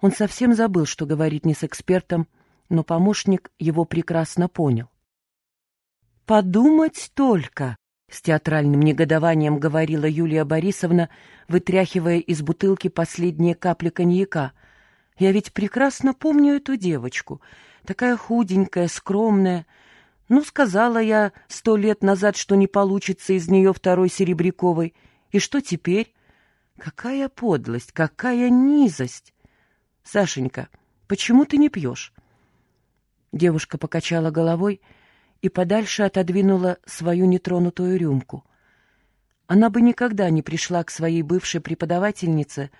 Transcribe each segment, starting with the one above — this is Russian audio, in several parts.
Он совсем забыл, что говорит не с экспертом, но помощник его прекрасно понял. «Подумать только!» — с театральным негодованием говорила Юлия Борисовна, вытряхивая из бутылки последние капли коньяка. «Я ведь прекрасно помню эту девочку, такая худенькая, скромная. Ну, сказала я сто лет назад, что не получится из нее второй Серебряковой. И что теперь? Какая подлость, какая низость! Сашенька, почему ты не пьешь?» Девушка покачала головой и подальше отодвинула свою нетронутую рюмку. Она бы никогда не пришла к своей бывшей преподавательнице,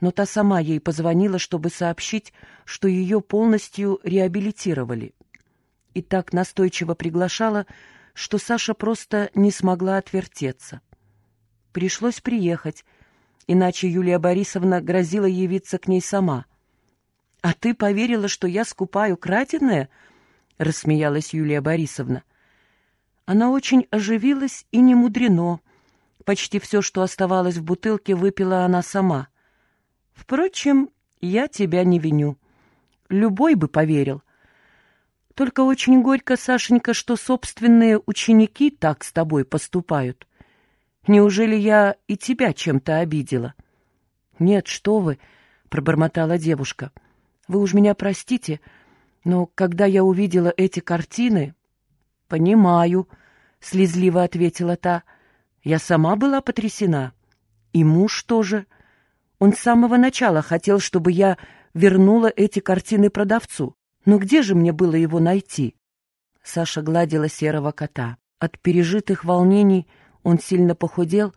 но та сама ей позвонила, чтобы сообщить, что ее полностью реабилитировали. И так настойчиво приглашала, что Саша просто не смогла отвертеться. Пришлось приехать, иначе Юлия Борисовна грозила явиться к ней сама. «А ты поверила, что я скупаю краденое?» — рассмеялась Юлия Борисовна. Она очень оживилась и не мудрено. Почти все, что оставалось в бутылке, выпила она сама. Впрочем, я тебя не виню. Любой бы поверил. Только очень горько, Сашенька, что собственные ученики так с тобой поступают. Неужели я и тебя чем-то обидела? — Нет, что вы, — пробормотала девушка. — Вы уж меня простите, — но когда я увидела эти картины... — Понимаю, — слезливо ответила та. Я сама была потрясена. И муж тоже. Он с самого начала хотел, чтобы я вернула эти картины продавцу. Но где же мне было его найти? Саша гладила серого кота. От пережитых волнений он сильно похудел,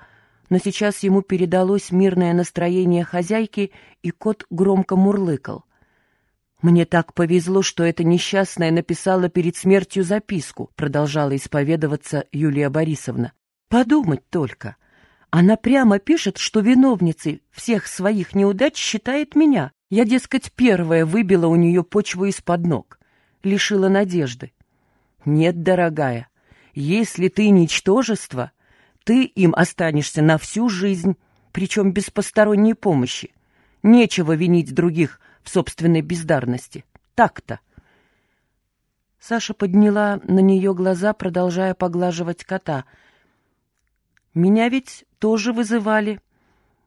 но сейчас ему передалось мирное настроение хозяйки, и кот громко мурлыкал. «Мне так повезло, что эта несчастная написала перед смертью записку», продолжала исповедоваться Юлия Борисовна. «Подумать только. Она прямо пишет, что виновницей всех своих неудач считает меня. Я, дескать, первая выбила у нее почву из-под ног, лишила надежды. Нет, дорогая, если ты ничтожество, ты им останешься на всю жизнь, причем без посторонней помощи. Нечего винить других собственной бездарности. Так-то. Саша подняла на нее глаза, продолжая поглаживать кота. «Меня ведь тоже вызывали.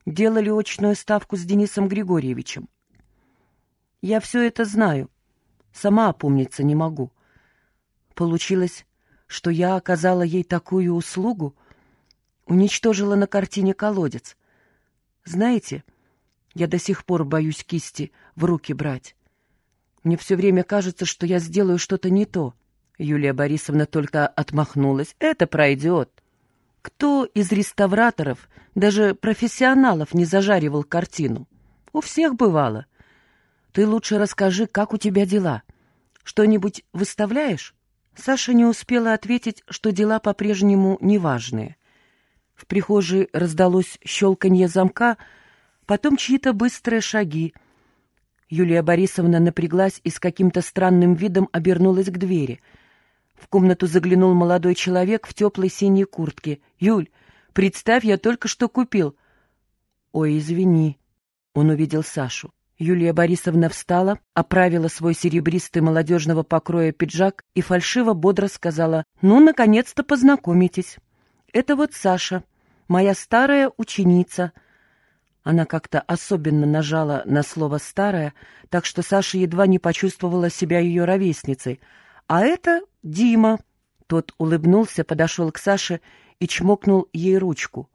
Делали очную ставку с Денисом Григорьевичем. Я все это знаю. Сама опомниться не могу. Получилось, что я оказала ей такую услугу, уничтожила на картине колодец. Знаете, — я до сих пор боюсь кисти в руки брать. Мне все время кажется, что я сделаю что-то не то. Юлия Борисовна только отмахнулась. Это пройдет. Кто из реставраторов, даже профессионалов, не зажаривал картину? У всех бывало. Ты лучше расскажи, как у тебя дела. Что-нибудь выставляешь? Саша не успела ответить, что дела по-прежнему неважные. В прихожей раздалось щелканье замка — потом чьи-то быстрые шаги. Юлия Борисовна напряглась и с каким-то странным видом обернулась к двери. В комнату заглянул молодой человек в теплой синей куртке. «Юль, представь, я только что купил». «Ой, извини». Он увидел Сашу. Юлия Борисовна встала, оправила свой серебристый молодежного покроя пиджак и фальшиво бодро сказала «Ну, наконец-то познакомитесь. Это вот Саша, моя старая ученица». Она как-то особенно нажала на слово «старая», так что Саша едва не почувствовала себя ее ровесницей. «А это Дима». Тот улыбнулся, подошел к Саше и чмокнул ей ручку.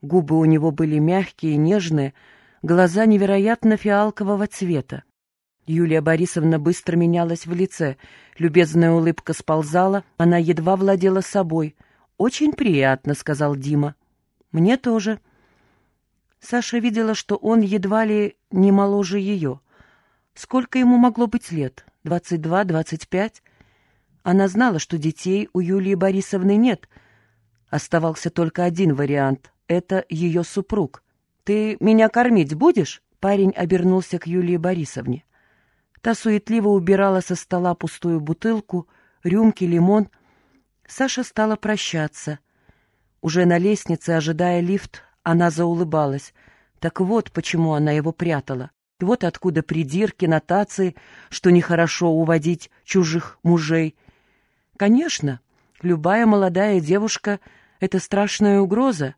Губы у него были мягкие, нежные, глаза невероятно фиалкового цвета. Юлия Борисовна быстро менялась в лице. Любезная улыбка сползала, она едва владела собой. «Очень приятно», — сказал Дима. «Мне тоже». Саша видела, что он едва ли не моложе ее. Сколько ему могло быть лет? Двадцать два, двадцать пять? Она знала, что детей у Юлии Борисовны нет. Оставался только один вариант — это ее супруг. «Ты меня кормить будешь?» Парень обернулся к Юлии Борисовне. Та суетливо убирала со стола пустую бутылку, рюмки, лимон. Саша стала прощаться. Уже на лестнице, ожидая лифт, она заулыбалась. Так вот, почему она его прятала. Вот откуда придирки, нотации, что нехорошо уводить чужих мужей. Конечно, любая молодая девушка — это страшная угроза.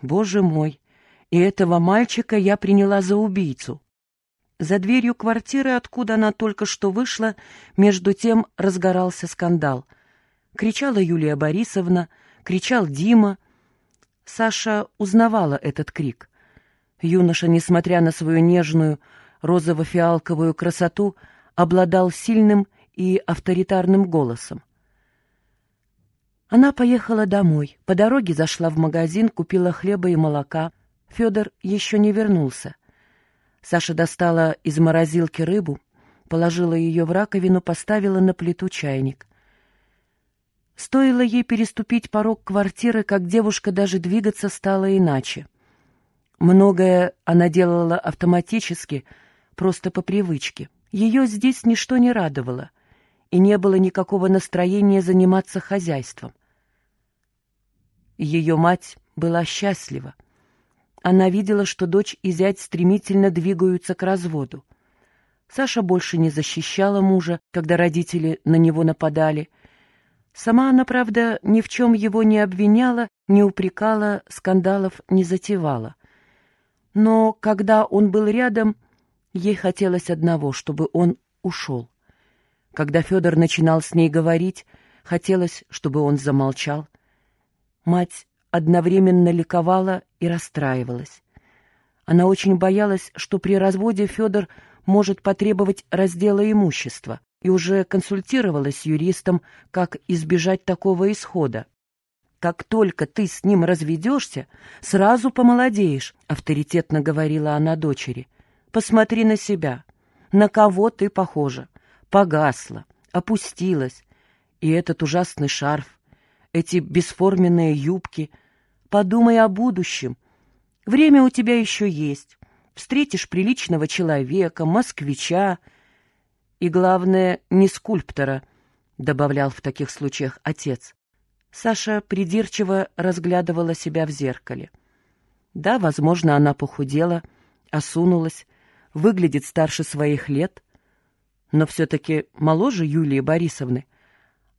Боже мой, и этого мальчика я приняла за убийцу. За дверью квартиры, откуда она только что вышла, между тем разгорался скандал. Кричала Юлия Борисовна, кричал Дима. Саша узнавала этот крик. Юноша, несмотря на свою нежную розово-фиалковую красоту, обладал сильным и авторитарным голосом. Она поехала домой. По дороге зашла в магазин, купила хлеба и молока. Федор еще не вернулся. Саша достала из морозилки рыбу, положила ее в раковину, поставила на плиту чайник. Стоило ей переступить порог квартиры, как девушка даже двигаться стала иначе. Многое она делала автоматически, просто по привычке. Ее здесь ничто не радовало, и не было никакого настроения заниматься хозяйством. Ее мать была счастлива. Она видела, что дочь и зять стремительно двигаются к разводу. Саша больше не защищала мужа, когда родители на него нападали. Сама она, правда, ни в чем его не обвиняла, не упрекала, скандалов не затевала. Но когда он был рядом, ей хотелось одного, чтобы он ушел. Когда Федор начинал с ней говорить, хотелось, чтобы он замолчал. Мать одновременно ликовала и расстраивалась. Она очень боялась, что при разводе Федор может потребовать раздела имущества, и уже консультировалась с юристом, как избежать такого исхода. «Как только ты с ним разведешься, сразу помолодеешь», — авторитетно говорила она дочери. «Посмотри на себя. На кого ты похожа? Погасла, опустилась. И этот ужасный шарф, эти бесформенные юбки. Подумай о будущем. Время у тебя еще есть. Встретишь приличного человека, москвича. И, главное, не скульптора», — добавлял в таких случаях отец. Саша придирчиво разглядывала себя в зеркале. Да, возможно, она похудела, осунулась, выглядит старше своих лет, но все-таки моложе Юлии Борисовны.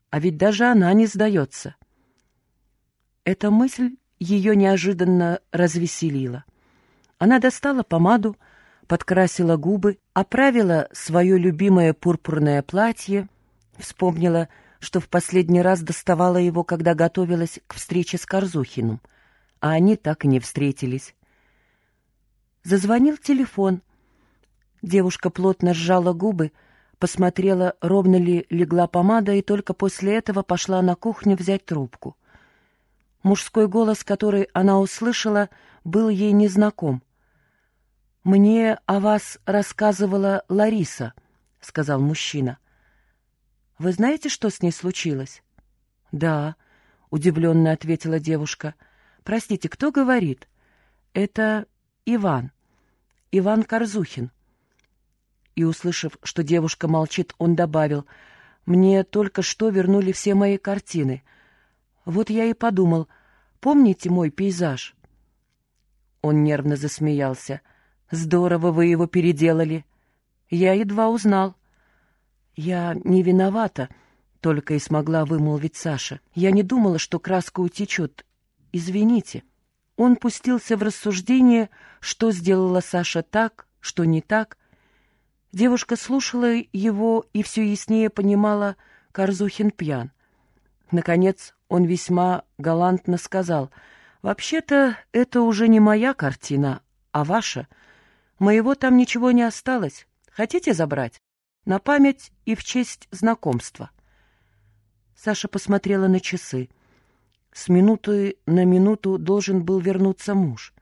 А ведь даже она не сдается. Эта мысль ее неожиданно развеселила. Она достала помаду, подкрасила губы, оправила свое любимое пурпурное платье, вспомнила, что в последний раз доставала его, когда готовилась к встрече с Корзухиным, а они так и не встретились. Зазвонил телефон. Девушка плотно сжала губы, посмотрела, ровно ли легла помада, и только после этого пошла на кухню взять трубку. Мужской голос, который она услышала, был ей незнаком. «Мне о вас рассказывала Лариса», — сказал мужчина. — вы знаете, что с ней случилось? Да, удивленно ответила девушка. Простите, кто говорит? Это Иван. Иван Корзухин. И, услышав, что девушка молчит, он добавил, «Мне только что вернули все мои картины. Вот я и подумал, помните мой пейзаж?» Он нервно засмеялся. «Здорово вы его переделали. Я едва узнал». «Я не виновата», — только и смогла вымолвить Саша. «Я не думала, что краска утечет. Извините». Он пустился в рассуждение, что сделала Саша так, что не так. Девушка слушала его и все яснее понимала, Корзухин пьян. Наконец он весьма галантно сказал, «Вообще-то это уже не моя картина, а ваша. Моего там ничего не осталось. Хотите забрать?» На память и в честь знакомства. Саша посмотрела на часы. С минуты на минуту должен был вернуться муж.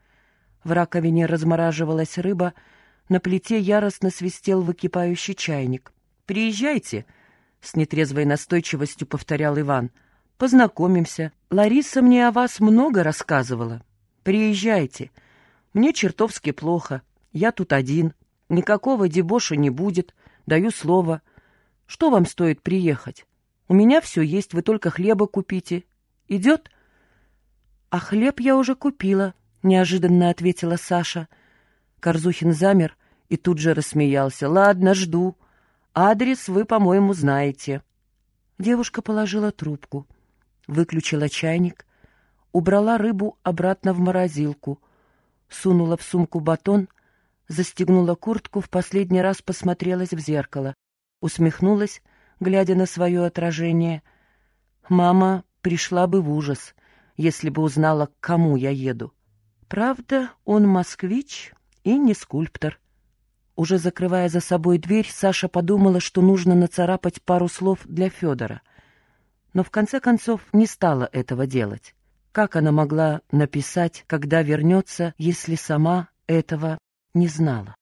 В раковине размораживалась рыба, на плите яростно свистел выкипающий чайник. «Приезжайте!» — с нетрезвой настойчивостью повторял Иван. «Познакомимся. Лариса мне о вас много рассказывала. Приезжайте. Мне чертовски плохо. Я тут один. Никакого дебоша не будет. Даю слово. Что вам стоит приехать? У меня все есть, вы только хлеба купите. Идет? А хлеб я уже купила, неожиданно ответила Саша. Корзухин замер и тут же рассмеялся. «Ладно, жду. Адрес вы, по-моему, знаете». Девушка положила трубку, выключила чайник, убрала рыбу обратно в морозилку, сунула в сумку батон, застегнула куртку, в последний раз посмотрелась в зеркало, усмехнулась, глядя на свое отражение. Мама пришла бы в ужас, если бы узнала, к кому я еду. Правда, он москвич и не скульптор. Уже закрывая за собой дверь, Саша подумала, что нужно нацарапать пару слов для Федора. Но в конце концов не стала этого делать. Как она могла написать, когда вернется, если сама этого не знала?